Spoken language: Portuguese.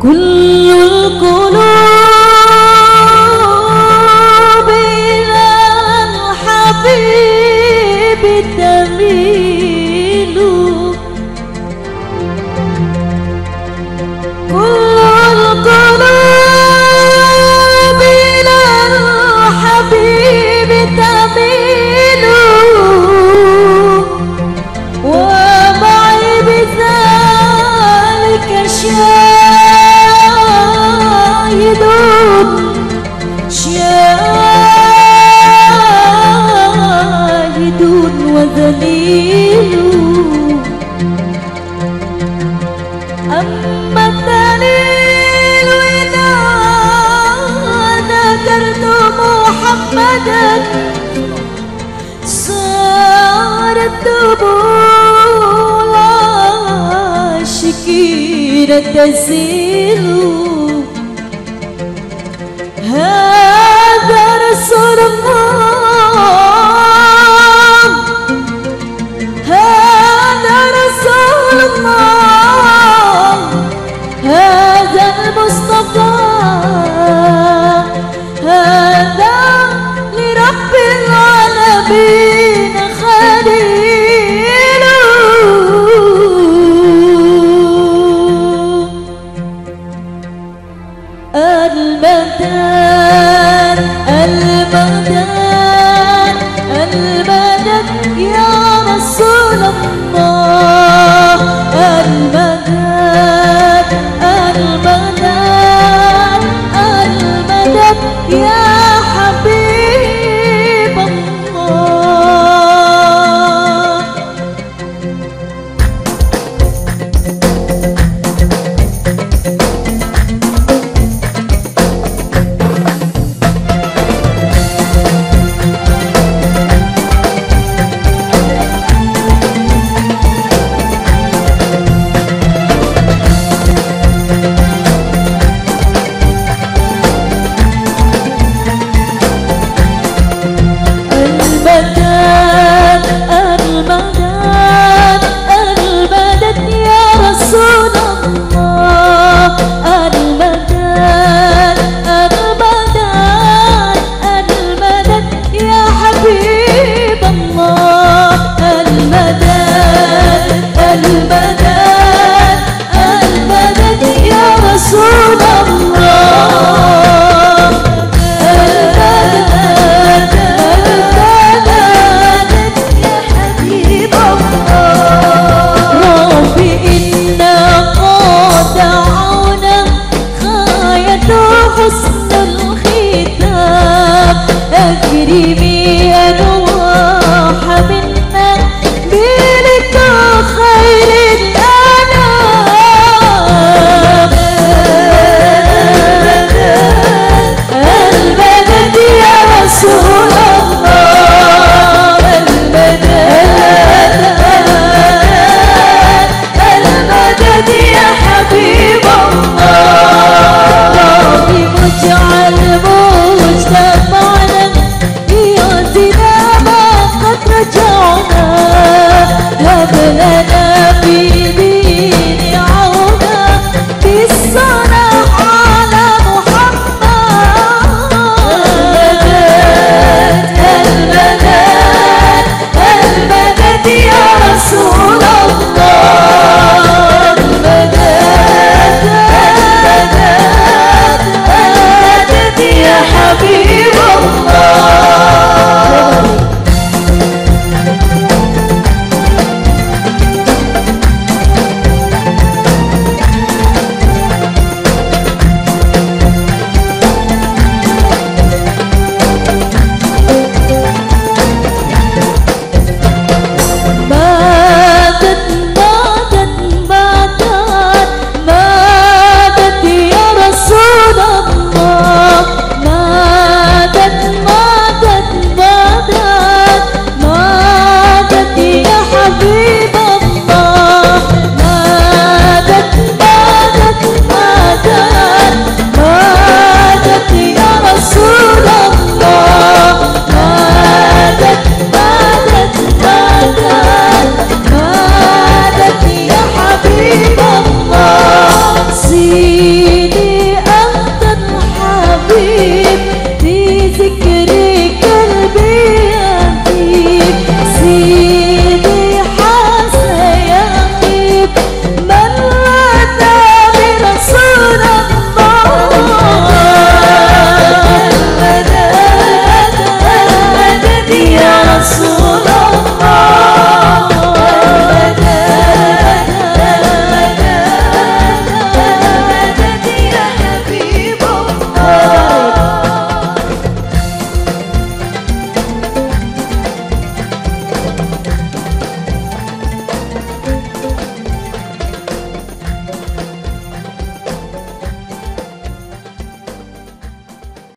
كل صارت دموع العاشقين تسيل هذا رسول الله المتاع.